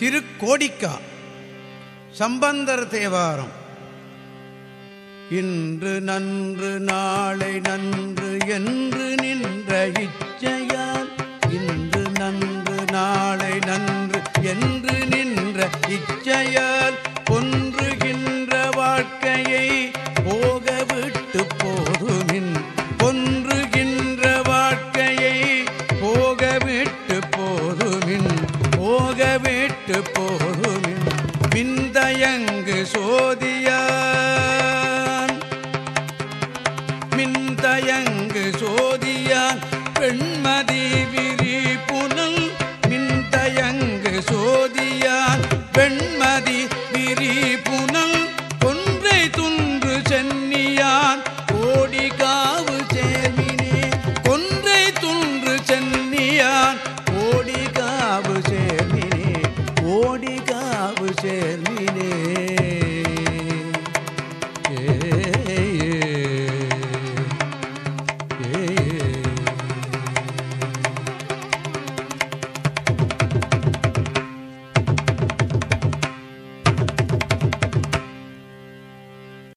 திருக்கோடிக்கா சம்பந்தர் தேவாரம். இன்று நன்று நாளை நன்று என்று நின்ற விட்டு போகும் மின்தயங்கு சோதியான். மின்தயங்கு சோதியான் பெண்மதி விரி புனல். மின்தயங்கு சோதியான் பெண்மதி விரி புனல். Michelle.